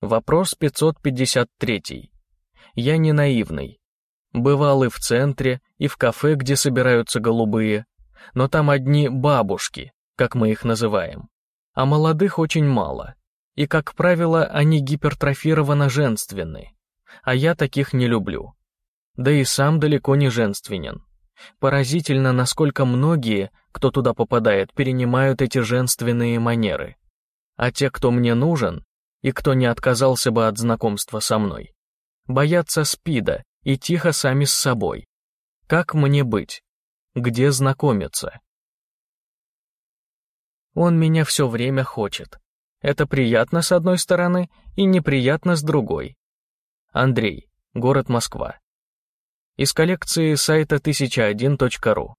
Вопрос 553. Я не наивный. Бывал и в центре, и в кафе, где собираются голубые, но там одни бабушки, как мы их называем, а молодых очень мало, и, как правило, они гипертрофированно женственны, а я таких не люблю. Да и сам далеко не женственен. Поразительно, насколько многие, кто туда попадает, перенимают эти женственные манеры. А те, кто мне нужен, и кто не отказался бы от знакомства со мной, боятся спида и тихо сами с собой. Как мне быть? Где знакомиться? Он меня все время хочет. Это приятно с одной стороны и неприятно с другой. Андрей, город Москва. Из коллекции сайта 1001.ru.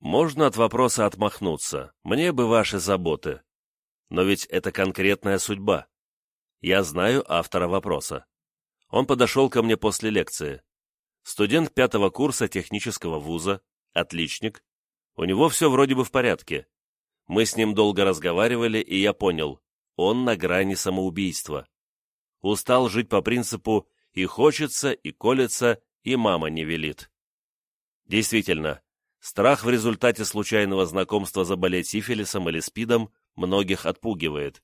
Можно от вопроса отмахнуться. Мне бы ваши заботы. Но ведь это конкретная судьба. Я знаю автора вопроса. Он подошел ко мне после лекции. Студент пятого курса технического вуза, отличник. У него все вроде бы в порядке. Мы с ним долго разговаривали, и я понял, он на грани самоубийства. Устал жить по принципу «и хочется, и колется, и мама не велит». Действительно, страх в результате случайного знакомства заболеть сифилисом или спидом многих отпугивает.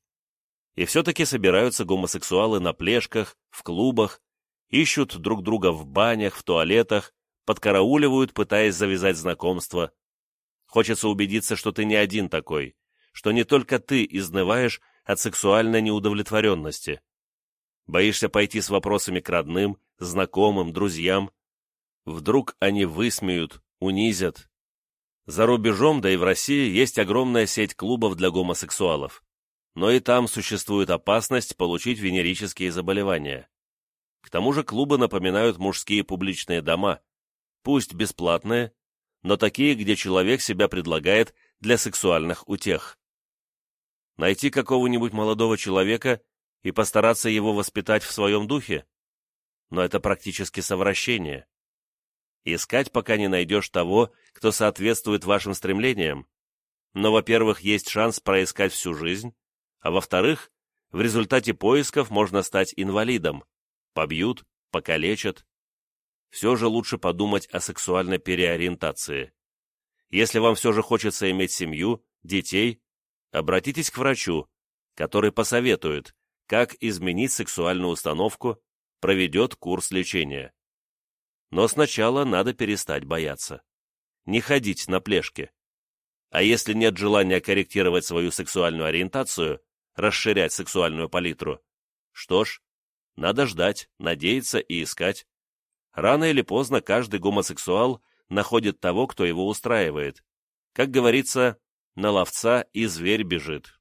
И все-таки собираются гомосексуалы на плешках, в клубах, ищут друг друга в банях, в туалетах, подкарауливают, пытаясь завязать знакомство. Хочется убедиться, что ты не один такой, что не только ты изнываешь от сексуальной неудовлетворенности. Боишься пойти с вопросами к родным, знакомым, друзьям. Вдруг они высмеют, унизят. За рубежом, да и в России, есть огромная сеть клубов для гомосексуалов но и там существует опасность получить венерические заболевания. К тому же клубы напоминают мужские публичные дома, пусть бесплатные, но такие, где человек себя предлагает для сексуальных утех. Найти какого-нибудь молодого человека и постараться его воспитать в своем духе? Но это практически совращение. Искать, пока не найдешь того, кто соответствует вашим стремлениям. Но, во-первых, есть шанс проискать всю жизнь, а во-вторых, в результате поисков можно стать инвалидом, побьют, покалечат. Все же лучше подумать о сексуальной переориентации. Если вам все же хочется иметь семью, детей, обратитесь к врачу, который посоветует, как изменить сексуальную установку, проведет курс лечения. Но сначала надо перестать бояться. Не ходить на плешки. А если нет желания корректировать свою сексуальную ориентацию, расширять сексуальную палитру. Что ж, надо ждать, надеяться и искать. Рано или поздно каждый гомосексуал находит того, кто его устраивает. Как говорится, на ловца и зверь бежит.